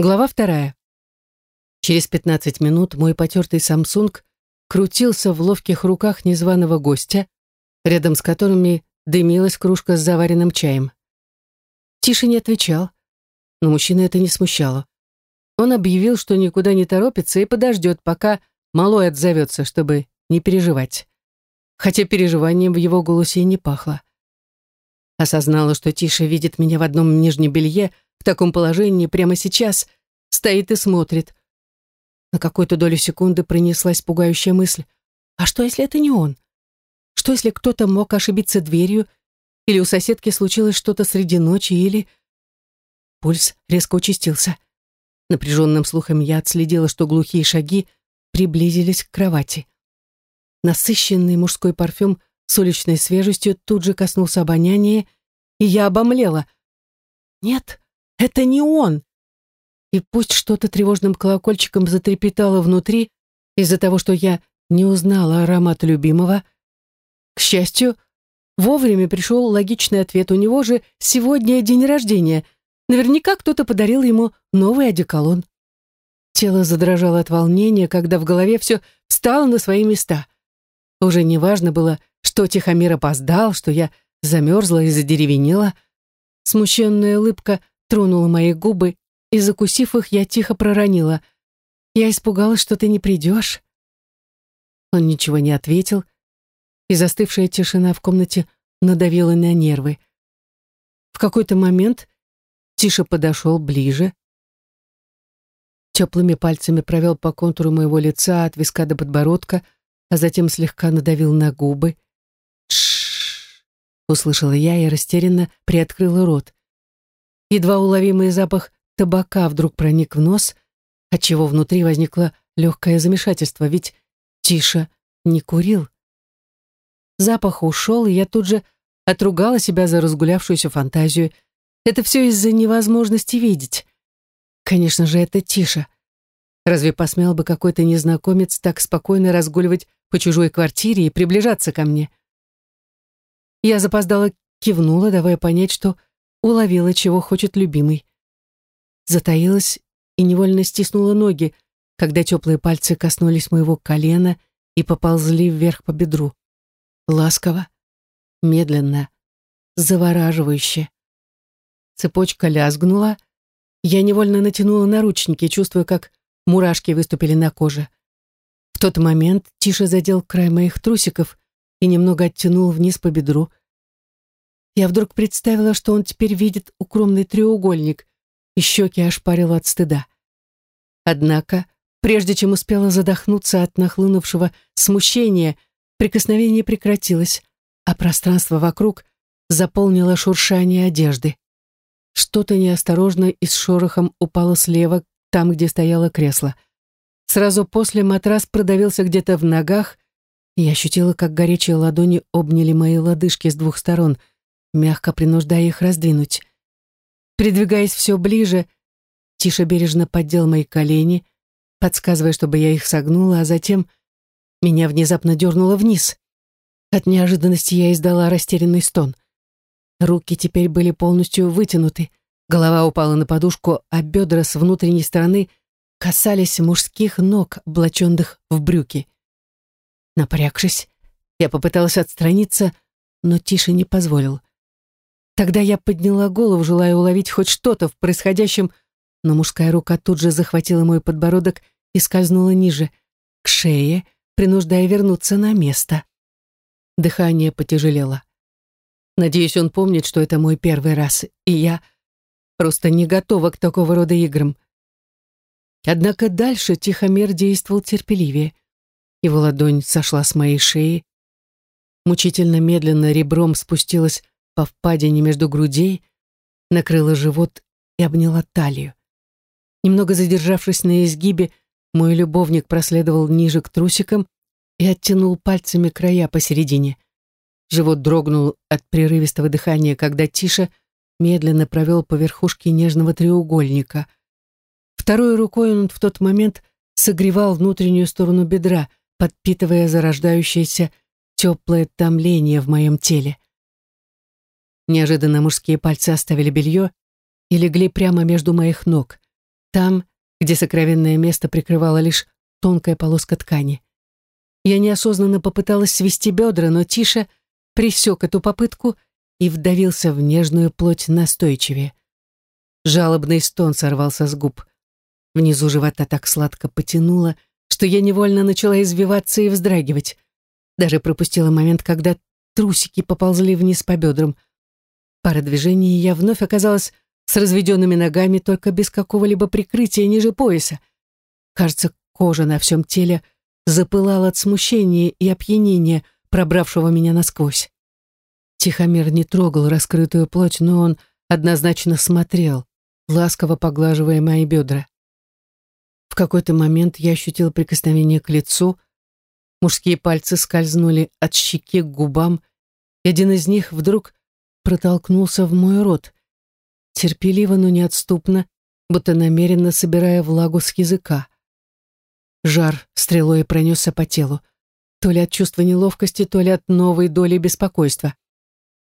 Глава вторая. Через 15 минут мой потертый Samsung крутился в ловких руках незваного гостя, рядом с которыми дымилась кружка с заваренным чаем. Тише не отвечал, но мужчина это не смущало. Он объявил, что никуда не торопится и подождет, пока малой отзовется, чтобы не переживать. Хотя переживанием в его голосе и не пахло. Осознала, что Тиша видит меня в одном нижнем белье, в таком положении прямо сейчас, стоит и смотрит. На какую-то долю секунды пронеслась пугающая мысль. А что, если это не он? Что, если кто-то мог ошибиться дверью, или у соседки случилось что-то среди ночи, или... Пульс резко участился. Напряженным слухом я отследила, что глухие шаги приблизились к кровати. Насыщенный мужской парфюм с уличной свежестью тут же коснулся обоняния, и я обомлела. Нет, это не он. И пусть что-то тревожным колокольчиком затрепетало внутри из-за того, что я не узнала аромат любимого, к счастью, вовремя пришел логичный ответ. У него же сегодня день рождения. Наверняка кто-то подарил ему новый одеколон. Тело задрожало от волнения, когда в голове все встало на свои места. Уже не важно было, что Тихомир опоздал, что я замерзла и задеревенела. Смущенная улыбка тронула мои губы, и, закусив их, я тихо проронила. «Я испугалась, что ты не придешь». Он ничего не ответил, и застывшая тишина в комнате надавила на нервы. В какой-то момент Тиша подошел ближе, теплыми пальцами провел по контуру моего лица от виска до подбородка, а затем слегка надавил на губы. Услышала я и растерянно приоткрыла рот. Едва уловимый запах табака вдруг проник в нос, отчего внутри возникло легкое замешательство, ведь Тиша не курил. Запах ушел, и я тут же отругала себя за разгулявшуюся фантазию. Это все из-за невозможности видеть. Конечно же, это Тиша. Разве посмел бы какой-то незнакомец так спокойно разгуливать по чужой квартире и приближаться ко мне? Я запоздала кивнула, давая понять, что уловила, чего хочет любимый. Затаилась и невольно стиснула ноги, когда теплые пальцы коснулись моего колена и поползли вверх по бедру. Ласково, медленно, завораживающе. Цепочка лязгнула, я невольно натянула наручники, чувствуя, как мурашки выступили на коже. В тот момент тише задел край моих трусиков и немного оттянул вниз по бедру, я вдруг представила, что он теперь видит укромный треугольник, и щеки ошпарило от стыда. Однако, прежде чем успела задохнуться от нахлынувшего смущения, прикосновение прекратилось, а пространство вокруг заполнило шуршание одежды. Что-то неосторожно и с шорохом упало слева, там, где стояло кресло. Сразу после матрас продавился где-то в ногах, я ощутила, как горячие ладони обняли мои лодыжки с двух сторон — мягко принуждая их раздвинуть. Придвигаясь все ближе, Тиша бережно поддел мои колени, подсказывая, чтобы я их согнула, а затем меня внезапно дернуло вниз. От неожиданности я издала растерянный стон. Руки теперь были полностью вытянуты, голова упала на подушку, а бедра с внутренней стороны касались мужских ног, облаченных в брюки. Напрягшись, я попыталась отстраниться, но Тиша не позволил. Тогда я подняла голову, желая уловить хоть что-то в происходящем, но мужская рука тут же захватила мой подбородок и скользнула ниже, к шее, принуждая вернуться на место. Дыхание потяжелело. Надеюсь, он помнит, что это мой первый раз, и я просто не готова к такого рода играм. Однако дальше Тихомир действовал терпеливее. Его ладонь сошла с моей шеи, мучительно медленно ребром спустилась по впадине между грудей, накрыла живот и обняла талию. Немного задержавшись на изгибе, мой любовник проследовал ниже к трусикам и оттянул пальцами края посередине. Живот дрогнул от прерывистого дыхания, когда Тиша медленно провел по верхушке нежного треугольника. Второй рукой он в тот момент согревал внутреннюю сторону бедра, подпитывая зарождающееся теплое томление в моем теле. Неожиданно мужские пальцы оставили белье и легли прямо между моих ног. Там, где сокровенное место прикрывала лишь тонкая полоска ткани. Я неосознанно попыталась свести бедра, но Тиша присек эту попытку и вдавился в нежную плоть настойчивее. Жалобный стон сорвался с губ. Внизу живота так сладко потянуло, что я невольно начала извиваться и вздрагивать. Даже пропустила момент, когда трусики поползли вниз по бедрам. Пара движений, и я вновь оказалась с разведенными ногами, только без какого-либо прикрытия ниже пояса. Кажется, кожа на всем теле запылала от смущения и опьянения, пробравшего меня насквозь. Тихомир не трогал раскрытую плоть, но он однозначно смотрел, ласково поглаживая мои бедра. Какой-то момент я ощутил прикосновение к лицу, мужские пальцы скользнули от щеки к губам, и один из них вдруг протолкнулся в мой рот, терпеливо, но неотступно, будто намеренно собирая влагу с языка. Жар стрелой пронесся по телу, то ли от чувства неловкости, то ли от новой доли беспокойства.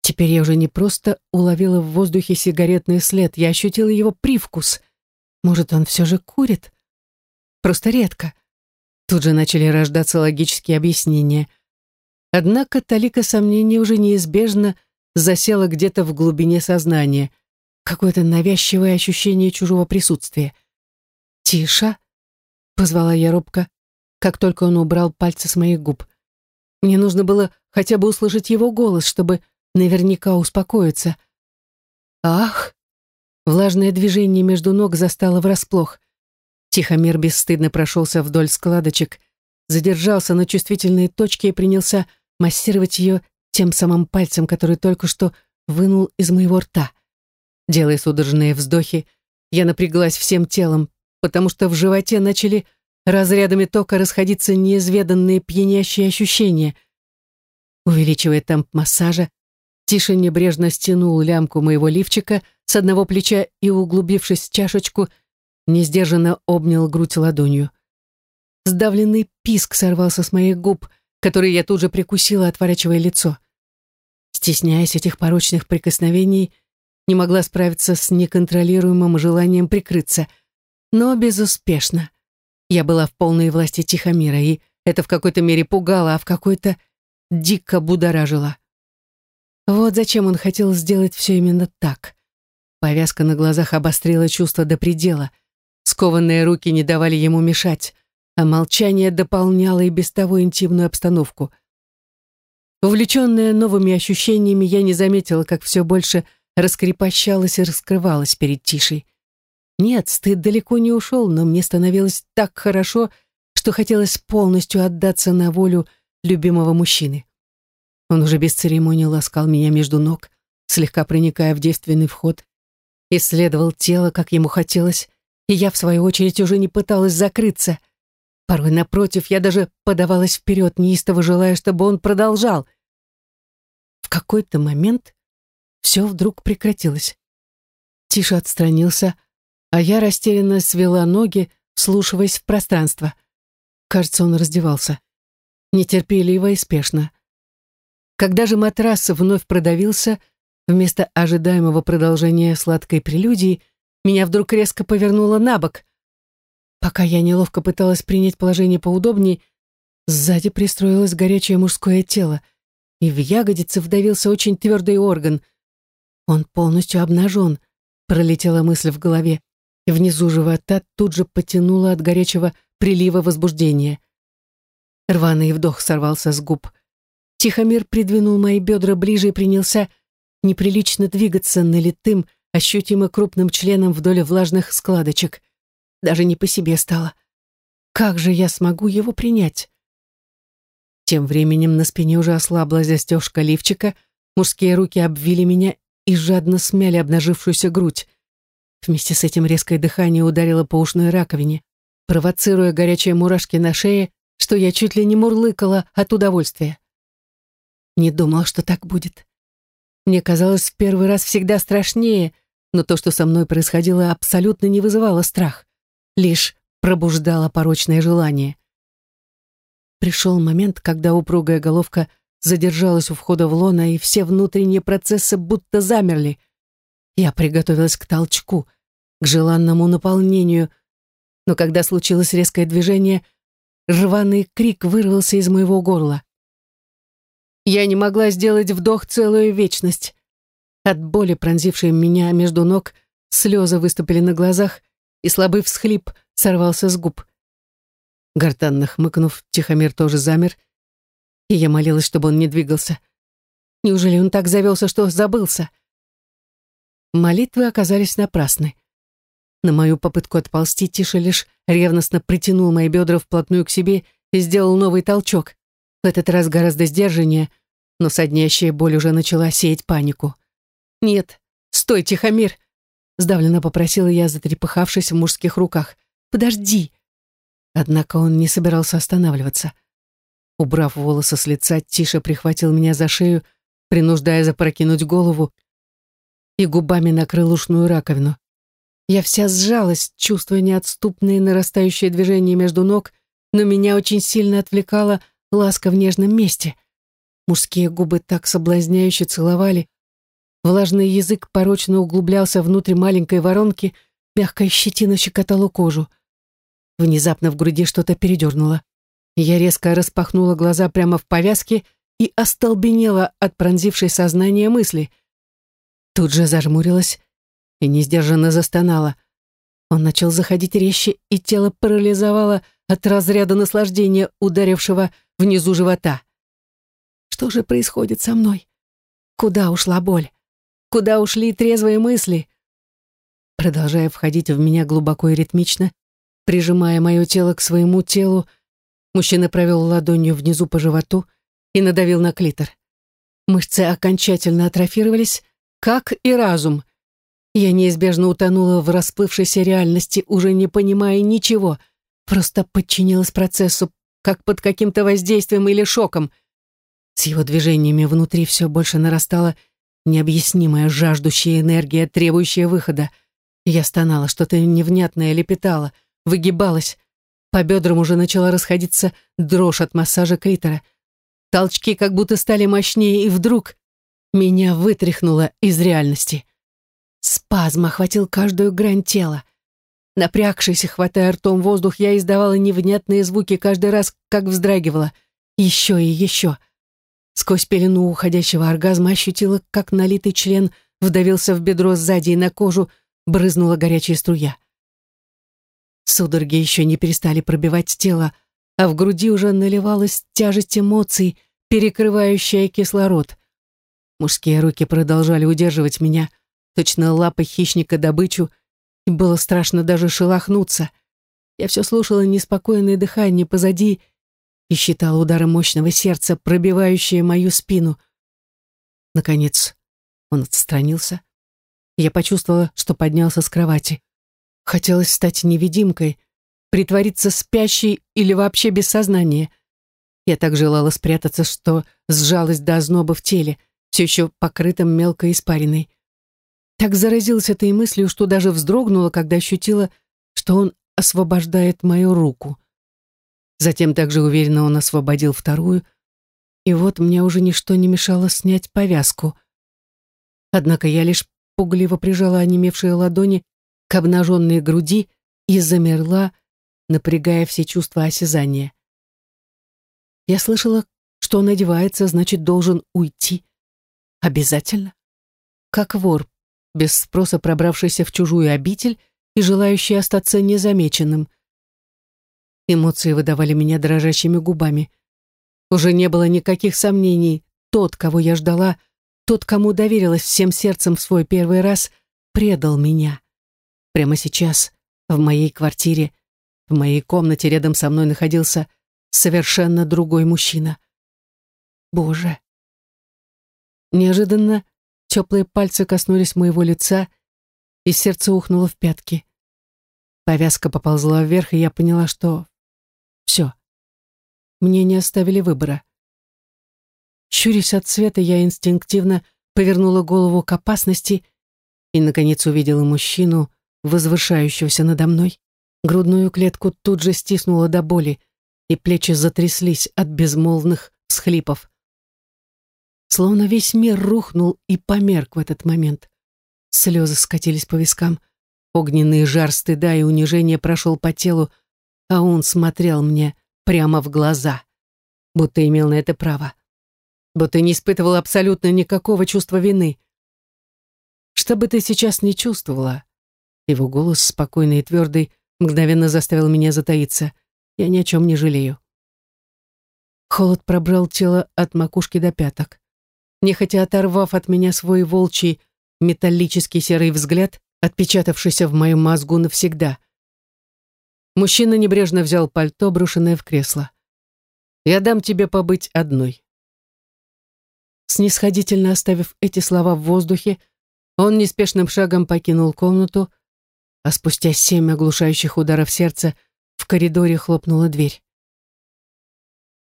Теперь я уже не просто уловила в воздухе сигаретный след, я ощутила его привкус. Может, он все же курит? Просто редко. Тут же начали рождаться логические объяснения. Однако талика сомнений уже неизбежно засела где-то в глубине сознания. Какое-то навязчивое ощущение чужого присутствия. «Тиша!» — позвала я робко, как только он убрал пальцы с моих губ. Мне нужно было хотя бы услышать его голос, чтобы наверняка успокоиться. Ах! Влажное движение между ног застало врасплох. Тихомир бесстыдно прошелся вдоль складочек, задержался на чувствительной точке и принялся массировать ее тем самым пальцем, который только что вынул из моего рта. Делая судорожные вздохи, я напряглась всем телом, потому что в животе начали разрядами тока расходиться неизведанные пьянящие ощущения. Увеличивая темп массажа, Тиша небрежно стянул лямку моего лифчика с одного плеча и, углубившись в чашечку, несдержанно обнял грудь ладонью. Сдавленный писк сорвался с моих губ, которые я тут же прикусила, отворачивая лицо. Стесняясь этих порочных прикосновений, не могла справиться с неконтролируемым желанием прикрыться, но безуспешно. Я была в полной власти Тихомира, и это в какой-то мере пугало, а в какой-то дико будоражило. Вот зачем он хотел сделать все именно так. Повязка на глазах обострила чувство до предела. Скованные руки не давали ему мешать, а молчание дополняло и без того интимную обстановку. Увлеченная новыми ощущениями, я не заметила, как все больше раскрепощалась и раскрывалась перед Тишей. Нет, стыд далеко не ушел, но мне становилось так хорошо, что хотелось полностью отдаться на волю любимого мужчины. Он уже без церемонии ласкал меня между ног, слегка проникая в девственный вход, исследовал тело, как ему хотелось, и я, в свою очередь, уже не пыталась закрыться. Порой, напротив, я даже подавалась вперед, неистово желая, чтобы он продолжал. В какой-то момент все вдруг прекратилось. Тише отстранился, а я растерянно свела ноги, слушаясь в пространство. Кажется, он раздевался. Нетерпеливо и спешно. Когда же матрас вновь продавился, вместо ожидаемого продолжения сладкой прелюдии, меня вдруг резко повернуло на бок. Пока я неловко пыталась принять положение поудобнее, сзади пристроилось горячее мужское тело, и в ягодице вдавился очень твердый орган. Он полностью обнажен, пролетела мысль в голове, и внизу живота тут же потянуло от горячего прилива возбуждения. Рваный вдох сорвался с губ. Тихомир придвинул мои бедра ближе и принялся неприлично двигаться налитым, ощутимо крупным членом вдоль влажных складочек. Даже не по себе стало. Как же я смогу его принять? Тем временем на спине уже ослабла застежка лифчика, мужские руки обвили меня и жадно смяли обнажившуюся грудь. Вместе с этим резкое дыхание ударило по ушной раковине, провоцируя горячие мурашки на шее, что я чуть ли не мурлыкала от удовольствия. Не думал, что так будет. Мне казалось, в первый раз всегда страшнее, но то, что со мной происходило, абсолютно не вызывало страх, лишь пробуждало порочное желание. Пришел момент, когда упругая головка задержалась у входа в лона, и все внутренние процессы будто замерли. Я приготовилась к толчку, к желанному наполнению, но когда случилось резкое движение, рваный крик вырвался из моего горла. Я не могла сделать вдох целую вечность. От боли, пронзившей меня между ног, слезы выступили на глазах, и слабый всхлип сорвался с губ. Гортанно хмыкнув, Тихомир тоже замер, и я молилась, чтобы он не двигался. Неужели он так завелся, что забылся? Молитвы оказались напрасны. На мою попытку отползти Тиша лишь ревностно притянул мои бедра вплотную к себе и сделал новый толчок. В этот раз гораздо сдержаннее, но соднящая боль уже начала сеять панику. «Нет, стой, Тихомир!» Сдавленно попросила я, затрепыхавшись в мужских руках. «Подожди!» Однако он не собирался останавливаться. Убрав волосы с лица, Тиша прихватил меня за шею, принуждая запрокинуть голову, и губами накрыл ушную раковину. Я вся сжалась, чувствуя неотступные нарастающие движения между ног, но меня очень сильно отвлекала ласка в нежном месте. Мужские губы так соблазняюще целовали, влажный язык порочно углублялся внутрь маленькой воронки, мягкая щетина щекотала кожу. Внезапно в груди что-то передернуло. Я резко распахнула глаза прямо в повязке и остолбенела от пронзившей сознание мысли. Тут же зажмурилась и несдержанно застонала. Он начал заходить резче, и тело парализовало от разряда наслаждения, ударившего внизу живота. Что же происходит со мной? Куда ушла боль? Куда ушли трезвые мысли? Продолжая входить в меня глубоко и ритмично, прижимая мое тело к своему телу, мужчина провел ладонью внизу по животу и надавил на клитор. Мышцы окончательно атрофировались, как и разум. Я неизбежно утонула в расплывшейся реальности, уже не понимая ничего, просто подчинилась процессу, как под каким-то воздействием или шоком. С его движениями внутри все больше нарастала необъяснимая жаждущая энергия, требующая выхода. Я стонала, что-то невнятное лепетала, выгибалась. По бедрам уже начала расходиться дрожь от массажа клитора. Толчки как будто стали мощнее, и вдруг меня вытряхнуло из реальности. Спазм охватил каждую грань тела. Напрягшись и хватая ртом воздух, я издавала невнятные звуки каждый раз, как вздрагивала. Еще и еще. Сквозь пелену уходящего оргазма ощутила, как налитый член вдавился в бедро сзади и на кожу брызнула горячая струя. Судороги еще не перестали пробивать тело, а в груди уже наливалась тяжесть эмоций, перекрывающая кислород. Мужские руки продолжали удерживать меня, точно лапы хищника добычу, было страшно даже шелохнуться. Я все слушала неспокойное дыхание позади и считала удары мощного сердца, пробивающие мою спину. Наконец он отстранился. Я почувствовала, что поднялся с кровати. Хотелось стать невидимкой, притвориться спящей или вообще без сознания. Я так желала спрятаться, что сжалась до озноба в теле, все еще покрытым мелкой испариной. Так заразилась этой мыслью, что даже вздрогнула, когда ощутила, что он освобождает мою руку. Затем также уверенно он освободил вторую, и вот мне уже ничто не мешало снять повязку. Однако я лишь пугливо прижала онемевшие ладони к обнаженной груди и замерла, напрягая все чувства осязания. Я слышала, что он одевается, значит, должен уйти. Обязательно. Как вор, без спроса пробравшийся в чужую обитель и желающий остаться незамеченным. Эмоции выдавали меня дрожащими губами. Уже не было никаких сомнений. Тот, кого я ждала, тот, кому доверилась всем сердцем в свой первый раз, предал меня. Прямо сейчас, в моей квартире, в моей комнате рядом со мной находился совершенно другой мужчина. Боже. Неожиданно теплые пальцы коснулись моего лица, и сердце ухнуло в пятки. Повязка поползла вверх, и я поняла, что все. Мне не оставили выбора. Щурясь от света, я инстинктивно повернула голову к опасности и, наконец, увидела мужчину, возвышающегося надо мной. Грудную клетку тут же стиснула до боли, и плечи затряслись от безмолвных всхлипов. Словно весь мир рухнул и померк в этот момент. Слезы скатились по вискам, Огненный жар стыда и унижения прошел по телу, а он смотрел мне прямо в глаза, будто имел на это право, будто не испытывал абсолютно никакого чувства вины. Что бы ты сейчас не чувствовала, его голос, спокойный и твердый, мгновенно заставил меня затаиться. Я ни о чем не жалею. Холод пробрал тело от макушки до пяток. Нехотя оторвав от меня свой волчий металлический серый взгляд, отпечатавшийся в моем мозгу навсегда. Мужчина небрежно взял пальто, брошенное в кресло. «Я дам тебе побыть одной». Снисходительно оставив эти слова в воздухе, он неспешным шагом покинул комнату, а спустя семь оглушающих ударов сердца в коридоре хлопнула дверь.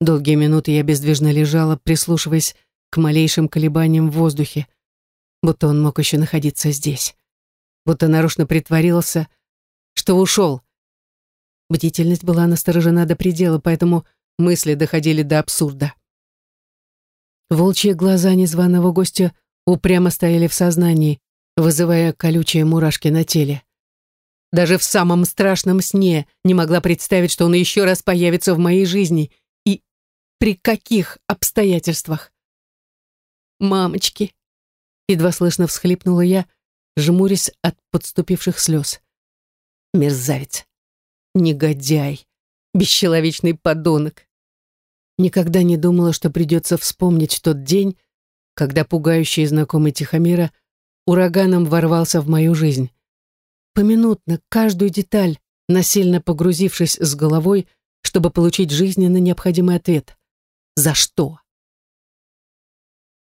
Долгие минуты я бездвижно лежала, прислушиваясь к малейшим колебаниям в воздухе, будто он мог еще находиться здесь, будто нарочно притворился, что ушел. Бдительность была насторожена до предела, поэтому мысли доходили до абсурда. Волчьи глаза незваного гостя упрямо стояли в сознании, вызывая колючие мурашки на теле. Даже в самом страшном сне не могла представить, что он еще раз появится в моей жизни — при каких обстоятельствах? «Мамочки!» Едва слышно всхлипнула я, жмурясь от подступивших слез. Мерзавец! Негодяй! Бесчеловечный подонок! Никогда не думала, что придется вспомнить тот день, когда пугающий знакомый Тихомира ураганом ворвался в мою жизнь. Поминутно, каждую деталь, насильно погрузившись с головой, чтобы получить жизненно необходимый ответ. За что?